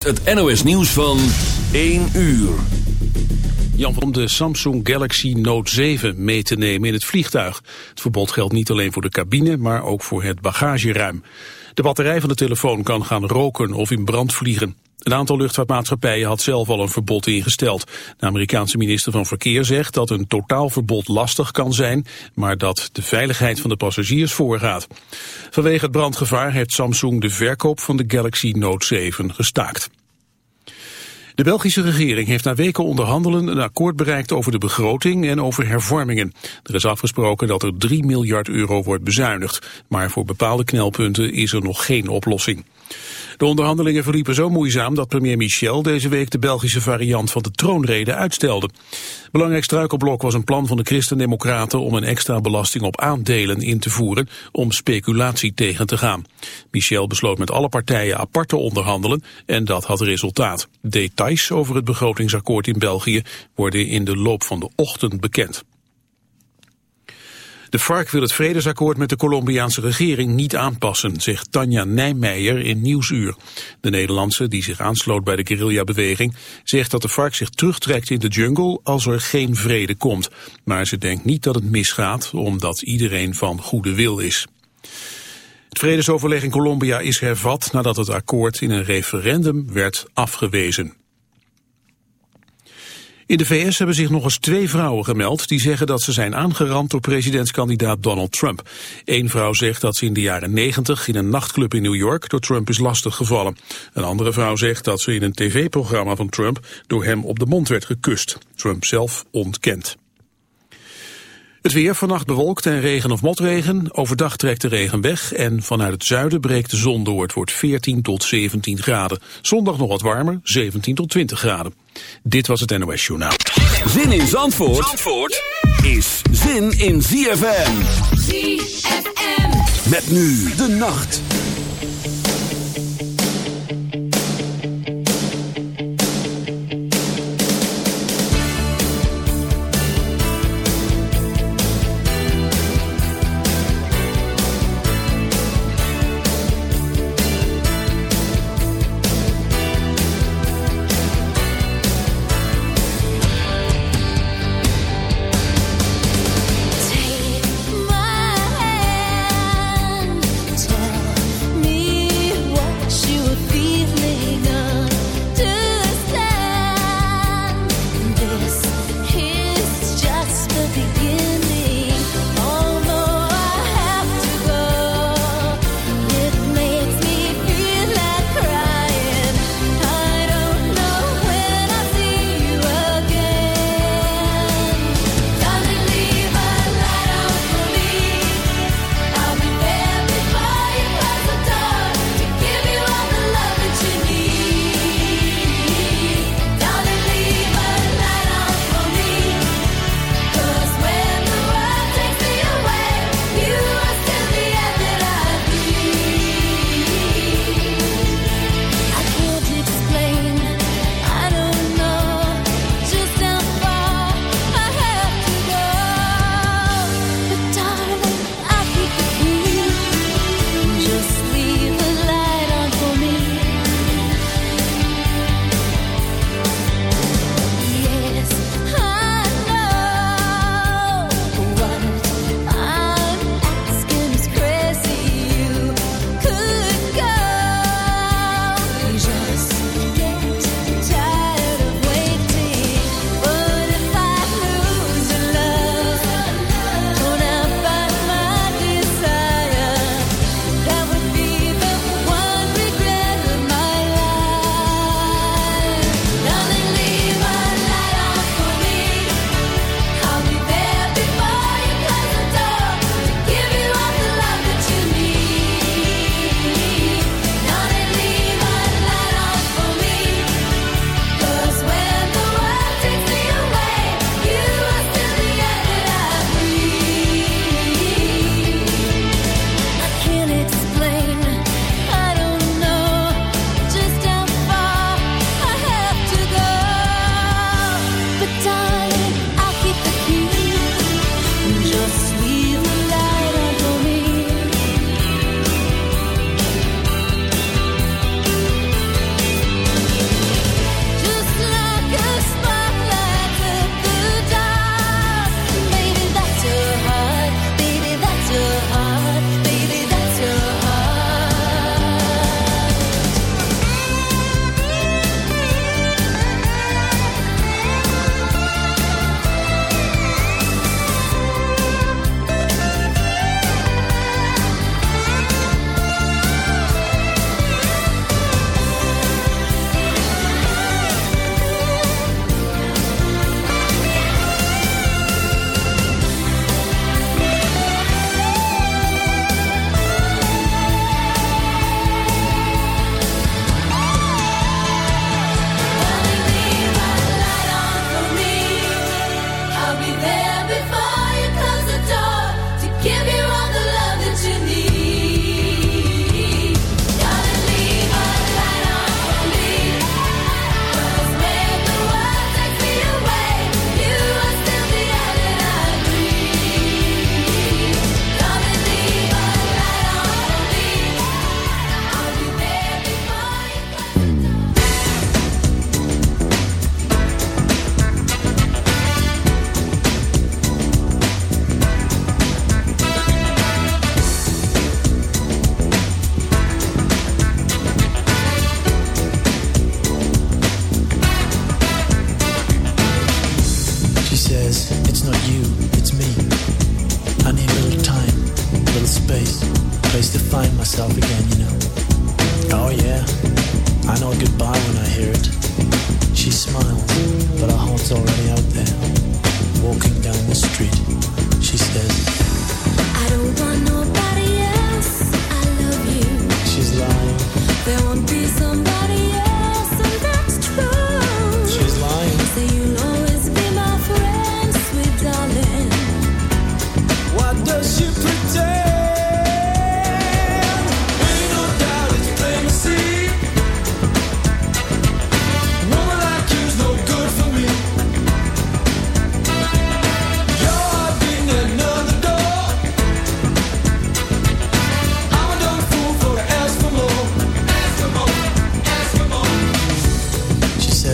Het NOS nieuws van 1 uur. Jan om de Samsung Galaxy Note 7 mee te nemen in het vliegtuig. Het verbod geldt niet alleen voor de cabine, maar ook voor het bagageruim. De batterij van de telefoon kan gaan roken of in brand vliegen. Een aantal luchtvaartmaatschappijen had zelf al een verbod ingesteld. De Amerikaanse minister van Verkeer zegt dat een totaalverbod lastig kan zijn, maar dat de veiligheid van de passagiers voorgaat. Vanwege het brandgevaar heeft Samsung de verkoop van de Galaxy Note 7 gestaakt. De Belgische regering heeft na weken onderhandelen een akkoord bereikt over de begroting en over hervormingen. Er is afgesproken dat er 3 miljard euro wordt bezuinigd, maar voor bepaalde knelpunten is er nog geen oplossing. De onderhandelingen verliepen zo moeizaam dat premier Michel deze week de Belgische variant van de troonrede uitstelde. Belangrijk struikelblok was een plan van de Christen-Democraten om een extra belasting op aandelen in te voeren om speculatie tegen te gaan. Michel besloot met alle partijen apart te onderhandelen en dat had resultaat. Details over het begrotingsakkoord in België worden in de loop van de ochtend bekend. De FARC wil het vredesakkoord met de Colombiaanse regering niet aanpassen, zegt Tanja Nijmeijer in Nieuwsuur. De Nederlandse, die zich aansloot bij de guerrillabeweging, zegt dat de FARC zich terugtrekt in de jungle als er geen vrede komt. Maar ze denkt niet dat het misgaat, omdat iedereen van goede wil is. Het vredesoverleg in Colombia is hervat nadat het akkoord in een referendum werd afgewezen. In de VS hebben zich nog eens twee vrouwen gemeld die zeggen dat ze zijn aangerand door presidentskandidaat Donald Trump. Eén vrouw zegt dat ze in de jaren 90 in een nachtclub in New York door Trump is lastiggevallen. Een andere vrouw zegt dat ze in een tv-programma van Trump door hem op de mond werd gekust. Trump zelf ontkent. Het weer vannacht bewolkt en regen of motregen. Overdag trekt de regen weg en vanuit het zuiden breekt de zon door. Het wordt 14 tot 17 graden. Zondag nog wat warmer, 17 tot 20 graden. Dit was het NOS Journaal. Zin in Zandvoort, Zandvoort is zin in ZFM. ZFM. Met nu de nacht.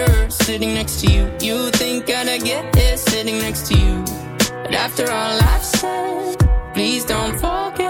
harder sitting next to you. You think I'd get it sitting next to you. But after all I've said, please don't forget.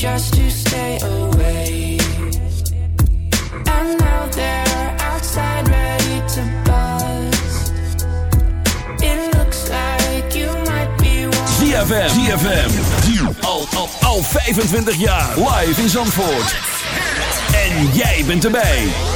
Just to stay away. And now they're outside ready to buzz. It looks like you might be one. ZFM, ZFM. Al, al, al 25 jaar live in Zandvoort. En jij bent erbij.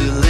to live.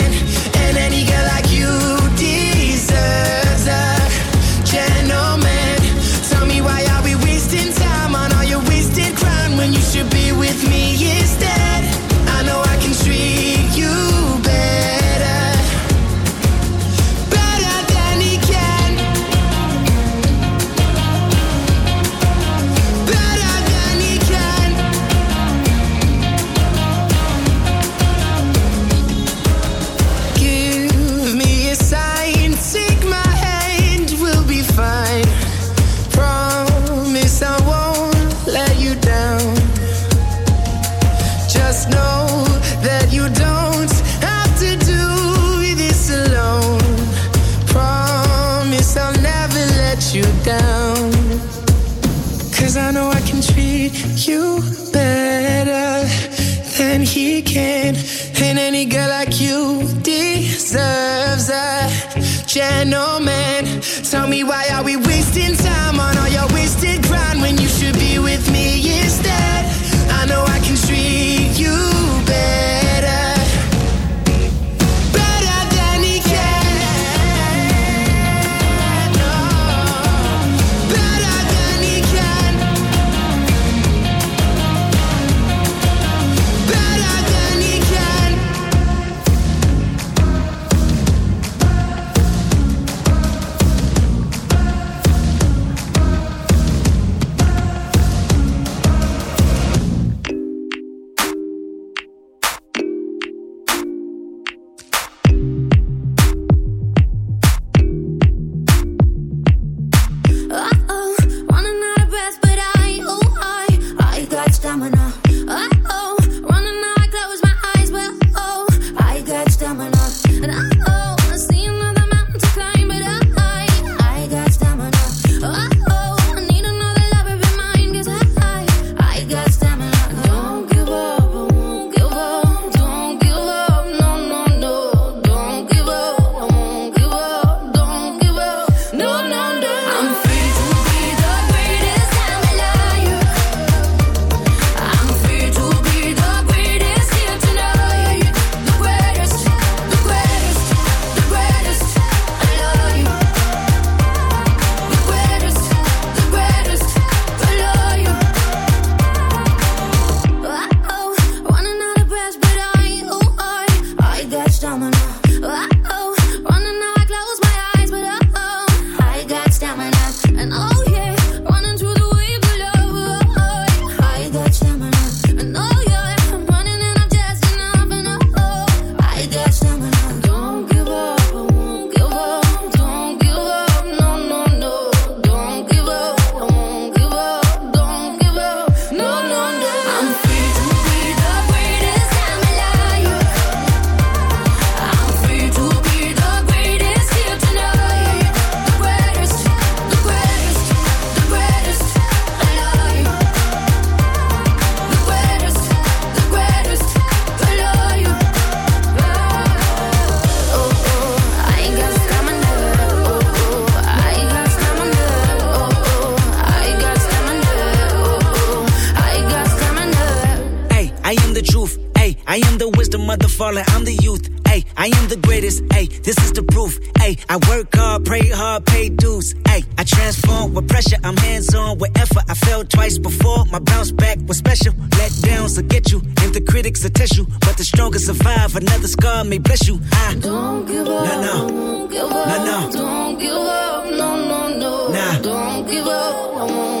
give up, I won't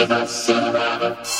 Shiva, Shiva.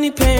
any pain.